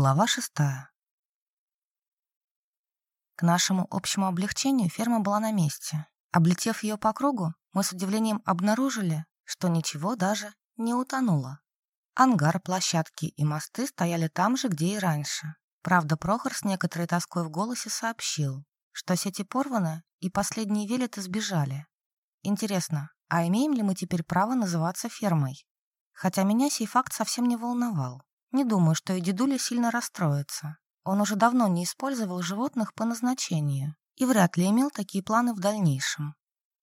Глава шестая. К нашему общему облегчению ферма была на месте. Облетев ее по кругу, мы с удивлением обнаружили, что ничего даже не утонуло. Ангар, площадки и мосты стояли там же, где и раньше. Правда, Прохор с некоторой тоской в голосе сообщил, что сети порваны и последние велеты сбежали. Интересно, а имеем ли мы теперь право называться фермой? Хотя меня сей факт совсем не волновал. Не думаю, что и дедуля сильно расстроится. Он уже давно не использовал животных по назначению и вряд ли имел такие планы в дальнейшем.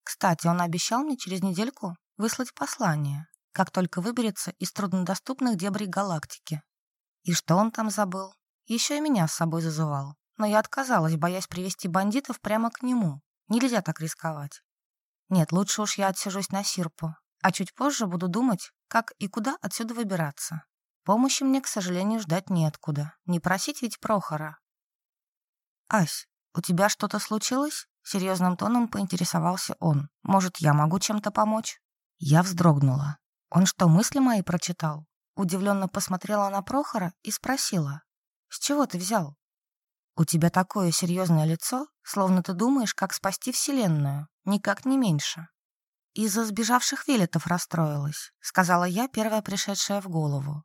Кстати, он обещал мне через недельку выслать послание, как только выберется из труднодоступных дебрей галактики. И что он там забыл? Еще и меня с собой зазывал. Но я отказалась, боясь привести бандитов прямо к нему. Нельзя так рисковать. Нет, лучше уж я отсижусь на Сирпу, а чуть позже буду думать, как и куда отсюда выбираться. Помощи мне, к сожалению, ждать неоткуда. Не просить ведь Прохора. «Ась, у тебя что-то случилось?» Серьезным тоном поинтересовался он. «Может, я могу чем-то помочь?» Я вздрогнула. Он что, мысли мои прочитал? Удивленно посмотрела на Прохора и спросила. «С чего ты взял?» «У тебя такое серьезное лицо, словно ты думаешь, как спасти Вселенную, никак не меньше». «Из-за сбежавших велетов расстроилась», — сказала я, первая пришедшая в голову.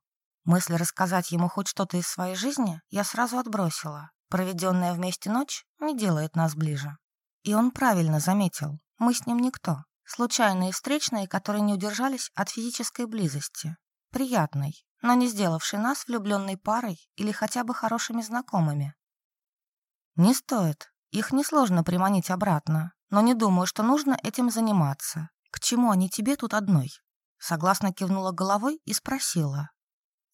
Мысль рассказать ему хоть что-то из своей жизни я сразу отбросила. Проведенная вместе ночь не делает нас ближе. И он правильно заметил, мы с ним никто. Случайные встречные, которые не удержались от физической близости. Приятной, но не сделавшей нас влюбленной парой или хотя бы хорошими знакомыми. Не стоит. Их несложно приманить обратно, но не думаю, что нужно этим заниматься. К чему они тебе тут одной? Согласно кивнула головой и спросила,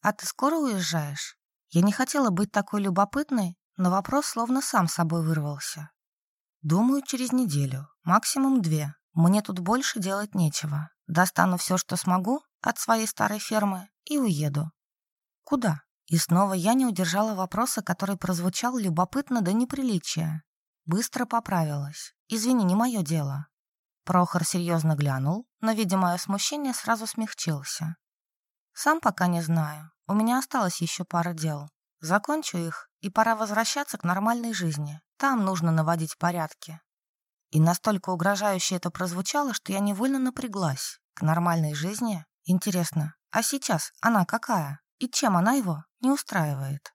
«А ты скоро уезжаешь?» Я не хотела быть такой любопытной, но вопрос словно сам собой вырвался. «Думаю, через неделю, максимум две. Мне тут больше делать нечего. Достану все, что смогу от своей старой фермы и уеду». «Куда?» И снова я не удержала вопроса, который прозвучал любопытно до неприличия. Быстро поправилась. «Извини, не мое дело». Прохор серьезно глянул, но, видя мое смущение, сразу смягчился. «Сам пока не знаю. У меня осталось еще пара дел. Закончу их, и пора возвращаться к нормальной жизни. Там нужно наводить порядки. И настолько угрожающе это прозвучало, что я невольно напряглась. К нормальной жизни? Интересно, а сейчас она какая? И чем она его не устраивает?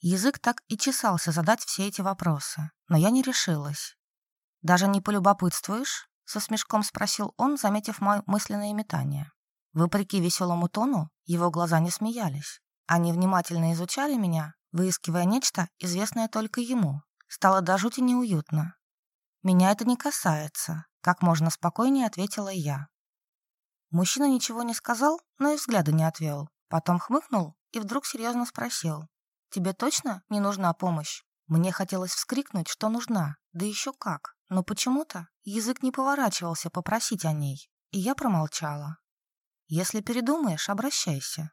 Язык так и чесался задать все эти вопросы, но я не решилась. «Даже не полюбопытствуешь?» — со смешком спросил он, заметив мое мысленное метание. Вопреки веселому тону, его глаза не смеялись. Они внимательно изучали меня, выискивая нечто, известное только ему. Стало до жути неуютно. «Меня это не касается», — как можно спокойнее ответила я. Мужчина ничего не сказал, но и взгляда не отвел. Потом хмыкнул и вдруг серьезно спросил. «Тебе точно не нужна помощь?» Мне хотелось вскрикнуть, что нужна, да еще как. Но почему-то язык не поворачивался попросить о ней, и я промолчала. Если передумаешь, обращайся».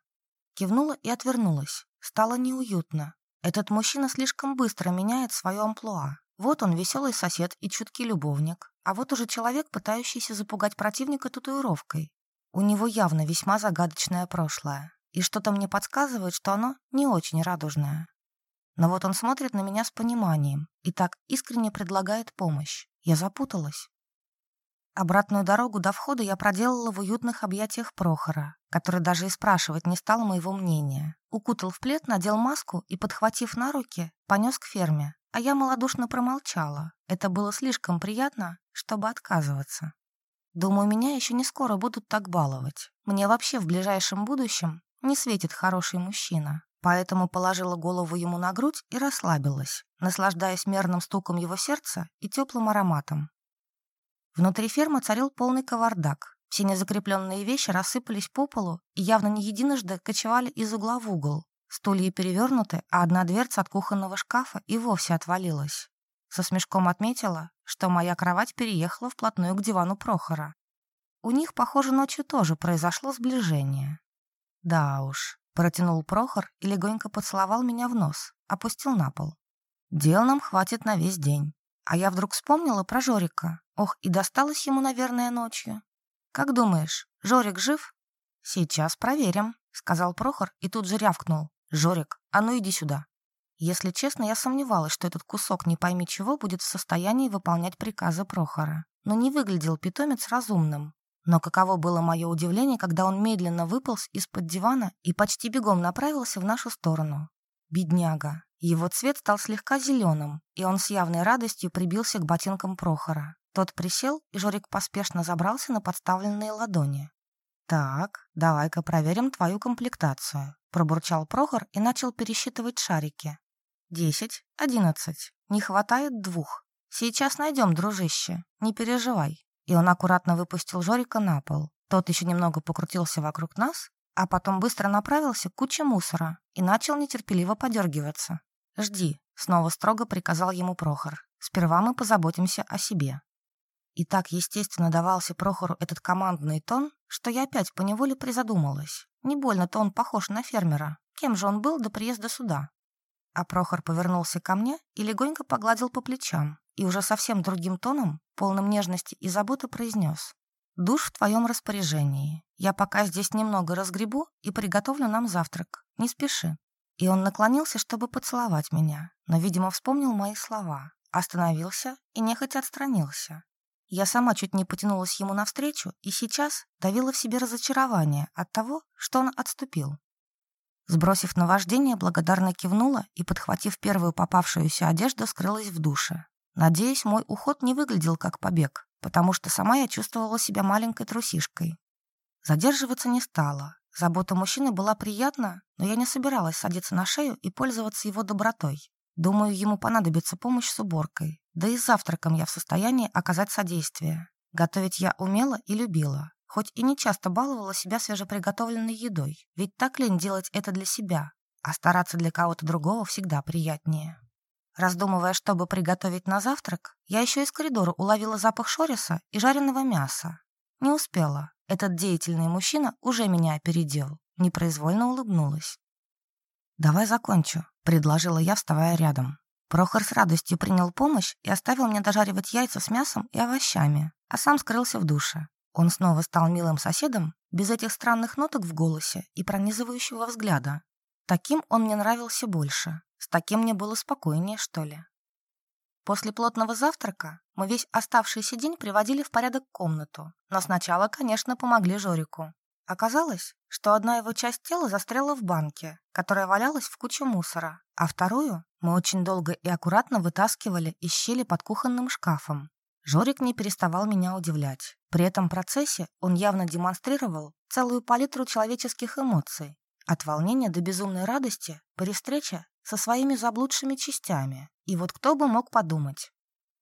Кивнула и отвернулась. Стало неуютно. Этот мужчина слишком быстро меняет свое амплуа. Вот он веселый сосед и чуткий любовник, а вот уже человек, пытающийся запугать противника татуировкой. У него явно весьма загадочное прошлое, и что-то мне подсказывает, что оно не очень радужное. Но вот он смотрит на меня с пониманием и так искренне предлагает помощь. Я запуталась. Обратную дорогу до входа я проделала в уютных объятиях Прохора, который даже и спрашивать не стал моего мнения. Укутал в плед, надел маску и, подхватив на руки, понес к ферме. А я малодушно промолчала. Это было слишком приятно, чтобы отказываться. Думаю, меня еще не скоро будут так баловать. Мне вообще в ближайшем будущем не светит хороший мужчина. Поэтому положила голову ему на грудь и расслабилась, наслаждаясь мерным стуком его сердца и теплым ароматом. Внутри фермы царил полный кавардак. Все незакрепленные вещи рассыпались по полу и явно не единожды кочевали из угла в угол. Стулья перевернуты, а одна дверца от кухонного шкафа и вовсе отвалилась. Со смешком отметила, что моя кровать переехала вплотную к дивану Прохора. У них, похоже, ночью тоже произошло сближение. Да уж, протянул Прохор и легонько поцеловал меня в нос, опустил на пол. Дел нам хватит на весь день. А я вдруг вспомнила про Жорика. Ох, и досталось ему, наверное, ночью. Как думаешь, Жорик жив? Сейчас проверим, сказал Прохор и тут же рявкнул. «Жорик, а ну иди сюда». Если честно, я сомневалась, что этот кусок не пойми чего будет в состоянии выполнять приказы Прохора. Но не выглядел питомец разумным. Но каково было мое удивление, когда он медленно выполз из-под дивана и почти бегом направился в нашу сторону. Бедняга. Его цвет стал слегка зеленым, и он с явной радостью прибился к ботинкам Прохора. Тот присел, и Жорик поспешно забрался на подставленные ладони. «Так, давай-ка проверим твою комплектацию», — пробурчал Прохор и начал пересчитывать шарики. «Десять, одиннадцать. Не хватает двух. Сейчас найдем, дружище, не переживай». И он аккуратно выпустил Жорика на пол. Тот еще немного покрутился вокруг нас, а потом быстро направился к куче мусора и начал нетерпеливо подергиваться. «Жди», — снова строго приказал ему Прохор. «Сперва мы позаботимся о себе». И так естественно давался Прохору этот командный тон, что я опять поневоле призадумалась. Не больно-то он похож на фермера. Кем же он был до приезда сюда? А Прохор повернулся ко мне и легонько погладил по плечам, и уже совсем другим тоном, полным нежности и заботы, произнес. «Душ в твоем распоряжении. Я пока здесь немного разгребу и приготовлю нам завтрак. Не спеши». И он наклонился, чтобы поцеловать меня, но, видимо, вспомнил мои слова, остановился и нехотя отстранился. Я сама чуть не потянулась ему навстречу и сейчас давила в себе разочарование от того, что он отступил. Сбросив наваждение, благодарно кивнула и, подхватив первую попавшуюся одежду, скрылась в душе. Надеюсь, мой уход не выглядел как побег, потому что сама я чувствовала себя маленькой трусишкой. Задерживаться не стала. Забота мужчины была приятна, но я не собиралась садиться на шею и пользоваться его добротой. Думаю, ему понадобится помощь с уборкой. Да и завтраком я в состоянии оказать содействие. Готовить я умела и любила, хоть и не часто баловала себя свежеприготовленной едой, ведь так лень делать это для себя, а стараться для кого-то другого всегда приятнее. Раздумывая, чтобы приготовить на завтрак, я еще из коридора уловила запах шориса и жареного мяса. Не успела. Этот деятельный мужчина уже меня опередил. Непроизвольно улыбнулась. «Давай закончу», — предложила я, вставая рядом. Прохор с радостью принял помощь и оставил мне дожаривать яйца с мясом и овощами, а сам скрылся в душе. Он снова стал милым соседом, без этих странных ноток в голосе и пронизывающего взгляда. Таким он мне нравился больше. С таким мне было спокойнее, что ли. После плотного завтрака мы весь оставшийся день приводили в порядок комнату, но сначала, конечно, помогли Жорику. Оказалось, что одна его часть тела застряла в банке, которая валялась в куче мусора, а вторую мы очень долго и аккуратно вытаскивали из щели под кухонным шкафом. Жорик не переставал меня удивлять. При этом процессе он явно демонстрировал целую палитру человеческих эмоций. От волнения до безумной радости при встрече со своими заблудшими частями. И вот кто бы мог подумать.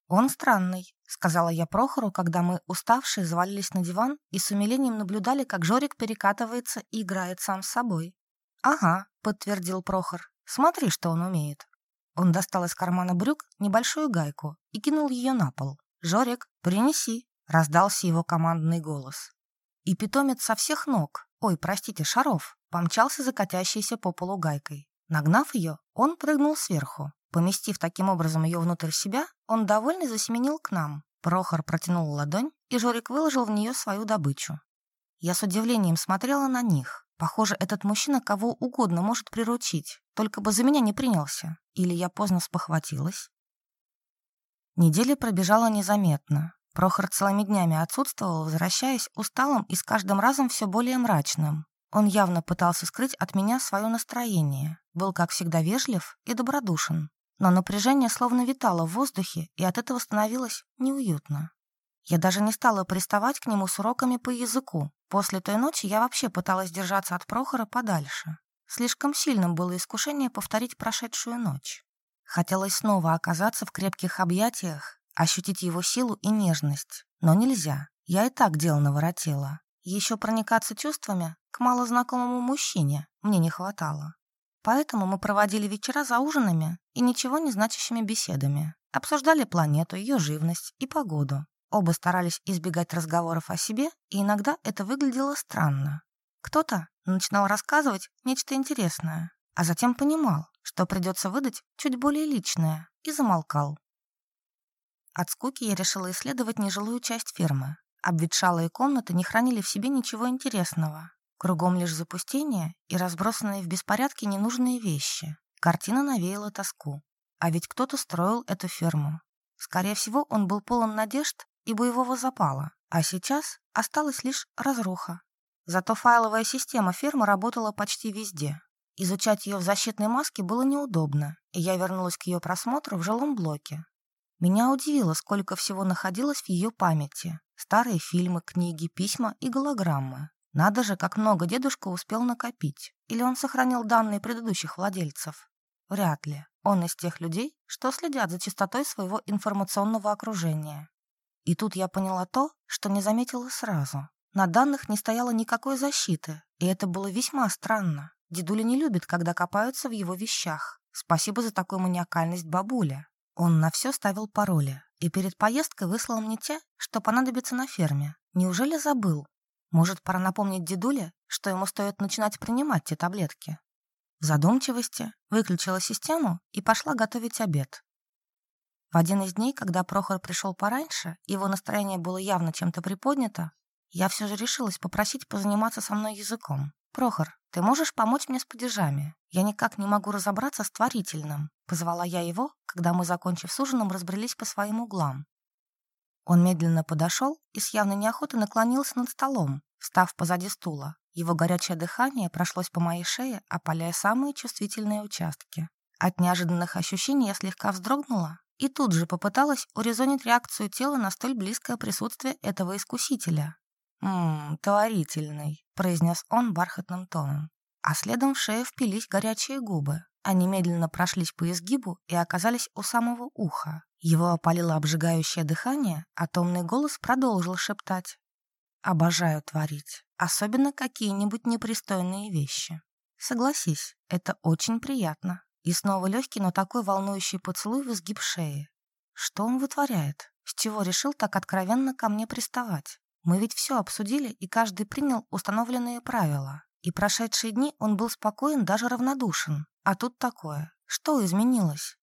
«Он странный», — сказала я Прохору, когда мы, уставшие, завалились на диван и с умилением наблюдали, как Жорик перекатывается и играет сам с собой. «Ага», — подтвердил Прохор. «Смотри, что он умеет». Он достал из кармана брюк небольшую гайку и кинул ее на пол. «Жорик, принеси!» — раздался его командный голос. И питомец со всех ног, ой, простите, шаров, помчался за катящейся по полу гайкой. Нагнав ее, он прыгнул сверху. Поместив таким образом ее внутрь себя, он довольный засеменил к нам. Прохор протянул ладонь, и Жорик выложил в нее свою добычу. Я с удивлением смотрела на них. Похоже, этот мужчина кого угодно может приручить, только бы за меня не принялся. Или я поздно спохватилась. Неделя пробежала незаметно. Прохор целыми днями отсутствовал, возвращаясь усталым и с каждым разом все более мрачным. Он явно пытался скрыть от меня свое настроение, был, как всегда, вежлив и добродушен. Но напряжение словно витало в воздухе, и от этого становилось неуютно. Я даже не стала приставать к нему с уроками по языку. После той ночи я вообще пыталась держаться от Прохора подальше. Слишком сильным было искушение повторить прошедшую ночь. Хотелось снова оказаться в крепких объятиях, ощутить его силу и нежность. Но нельзя. Я и так дело наворотила. Еще проникаться чувствами к малознакомому мужчине мне не хватало. Поэтому мы проводили вечера за ужинами и ничего не значащими беседами. Обсуждали планету, ее живность и погоду. Оба старались избегать разговоров о себе, и иногда это выглядело странно. Кто-то начинал рассказывать нечто интересное, а затем понимал, что придется выдать чуть более личное, и замолкал. От скуки я решила исследовать нежилую часть фермы. Обветшалые комнаты не хранили в себе ничего интересного. Кругом лишь запустение и разбросанные в беспорядке ненужные вещи. Картина навеяла тоску. А ведь кто-то строил эту ферму. Скорее всего, он был полон надежд и боевого запала. А сейчас осталась лишь разруха. Зато файловая система фермы работала почти везде. Изучать ее в защитной маске было неудобно, и я вернулась к ее просмотру в жилом блоке. Меня удивило, сколько всего находилось в ее памяти. Старые фильмы, книги, письма и голограммы. Надо же, как много дедушка успел накопить. Или он сохранил данные предыдущих владельцев? Вряд ли. Он из тех людей, что следят за чистотой своего информационного окружения. И тут я поняла то, что не заметила сразу. На данных не стояло никакой защиты, и это было весьма странно. Дедуля не любит, когда копаются в его вещах. Спасибо за такую маниакальность бабуля. Он на все ставил пароли, и перед поездкой выслал мне те, что понадобится на ферме. Неужели забыл? Может, пора напомнить дедуле, что ему стоит начинать принимать те таблетки? В задумчивости выключила систему и пошла готовить обед. В один из дней, когда Прохор пришел пораньше, его настроение было явно чем-то приподнято, я все же решилась попросить позаниматься со мной языком. «Прохор, ты можешь помочь мне с падежами? Я никак не могу разобраться с творительным», — позвала я его, когда мы, закончив с ужином, разбрелись по своим углам. Он медленно подошел и с явной неохотой наклонился над столом, встав позади стула. Его горячее дыхание прошлось по моей шее, опаляя самые чувствительные участки. От неожиданных ощущений я слегка вздрогнула и тут же попыталась урезонить реакцию тела на столь близкое присутствие этого искусителя. «Ммм, творительный», — произнес он бархатным тоном. А следом в шею впились горячие губы. Они медленно прошлись по изгибу и оказались у самого уха. Его опалило обжигающее дыхание, а томный голос продолжил шептать. «Обожаю творить, особенно какие-нибудь непристойные вещи. Согласись, это очень приятно. И снова легкий, но такой волнующий поцелуй в изгиб шеи. Что он вытворяет? С чего решил так откровенно ко мне приставать? Мы ведь все обсудили, и каждый принял установленные правила. И прошедшие дни он был спокоен, даже равнодушен. А тут такое. Что изменилось?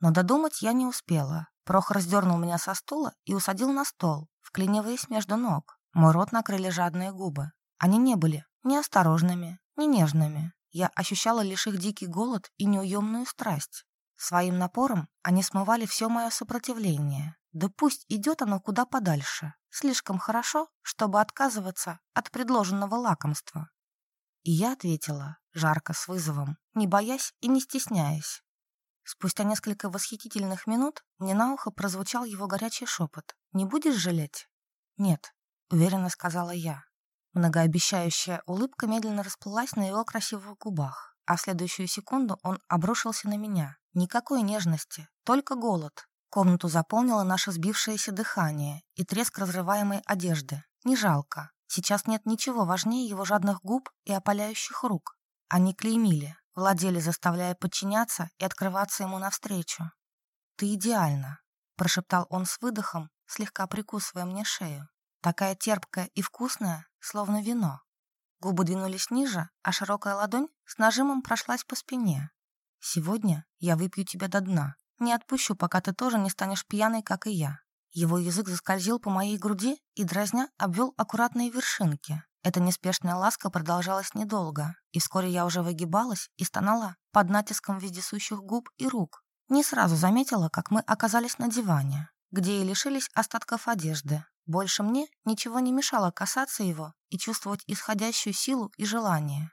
Но додумать я не успела. Прохор раздернул меня со стула и усадил на стол, вклиниваясь между ног. Мой рот накрыли жадные губы. Они не были ни осторожными, ни нежными. Я ощущала лишь их дикий голод и неуемную страсть. Своим напором они смывали все мое сопротивление. Да пусть идет оно куда подальше. Слишком хорошо, чтобы отказываться от предложенного лакомства. И я ответила, жарко, с вызовом, не боясь и не стесняясь. Спустя несколько восхитительных минут мне на ухо прозвучал его горячий шепот. «Не будешь жалеть?» «Нет», — уверенно сказала я. Многообещающая улыбка медленно расплылась на его красивых губах, а в следующую секунду он обрушился на меня. Никакой нежности, только голод. Комнату заполнило наше сбившееся дыхание и треск разрываемой одежды. Не жалко. Сейчас нет ничего важнее его жадных губ и опаляющих рук. Они клеймили, владели, заставляя подчиняться и открываться ему навстречу. «Ты идеальна», — прошептал он с выдохом, слегка прикусывая мне шею. «Такая терпкая и вкусная, словно вино». Губы двинулись ниже, а широкая ладонь с нажимом прошлась по спине. «Сегодня я выпью тебя до дна. Не отпущу, пока ты тоже не станешь пьяной, как и я». Его язык заскользил по моей груди и, дразня, обвел аккуратные вершинки, эта неспешная ласка продолжалась недолго, и вскоре я уже выгибалась и стонала под натиском вездесущих губ и рук. Не сразу заметила, как мы оказались на диване, где и лишились остатков одежды. Больше мне ничего не мешало касаться его и чувствовать исходящую силу и желание.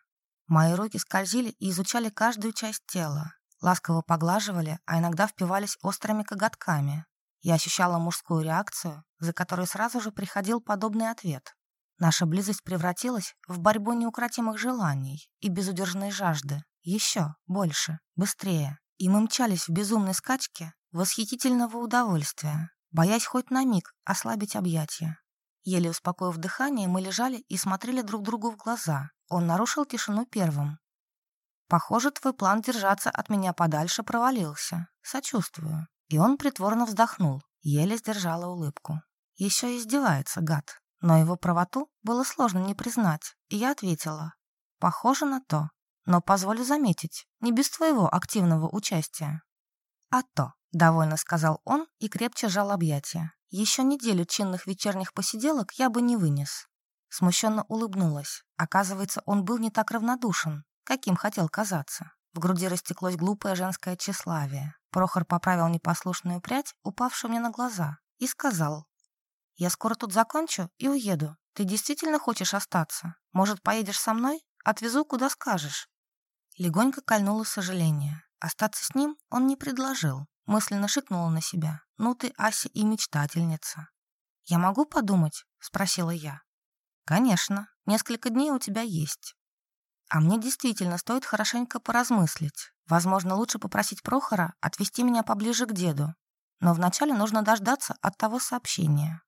Мои руки скользили и изучали каждую часть тела, ласково поглаживали, а иногда впивались острыми коготками. Я ощущала мужскую реакцию, за которой сразу же приходил подобный ответ. Наша близость превратилась в борьбу неукротимых желаний и безудержной жажды. Еще, больше, быстрее. И мы мчались в безумной скачке восхитительного удовольствия, боясь хоть на миг ослабить объятия. Еле успокоив дыхание, мы лежали и смотрели друг другу в глаза. Он нарушил тишину первым. «Похоже, твой план держаться от меня подальше провалился. Сочувствую». И он притворно вздохнул, еле сдержала улыбку. Еще издевается, гад. Но его правоту было сложно не признать, и я ответила. «Похоже на то, но позволю заметить, не без твоего активного участия». «А то», — довольно сказал он и крепче жал объятия. «Еще неделю чинных вечерних посиделок я бы не вынес». Смущенно улыбнулась. Оказывается, он был не так равнодушен, каким хотел казаться. В груди растеклось глупое женское тщеславие. Прохор поправил непослушную прядь, упавшую мне на глаза, и сказал. «Я скоро тут закончу и уеду. Ты действительно хочешь остаться? Может, поедешь со мной? Отвезу, куда скажешь». Легонько кольнуло сожаление. Остаться с ним он не предложил. Мысленно шикнула на себя. «Ну ты, Ася, и мечтательница». «Я могу подумать?» — спросила я. «Конечно, несколько дней у тебя есть. А мне действительно стоит хорошенько поразмыслить. Возможно, лучше попросить Прохора отвезти меня поближе к деду. Но вначале нужно дождаться от того сообщения.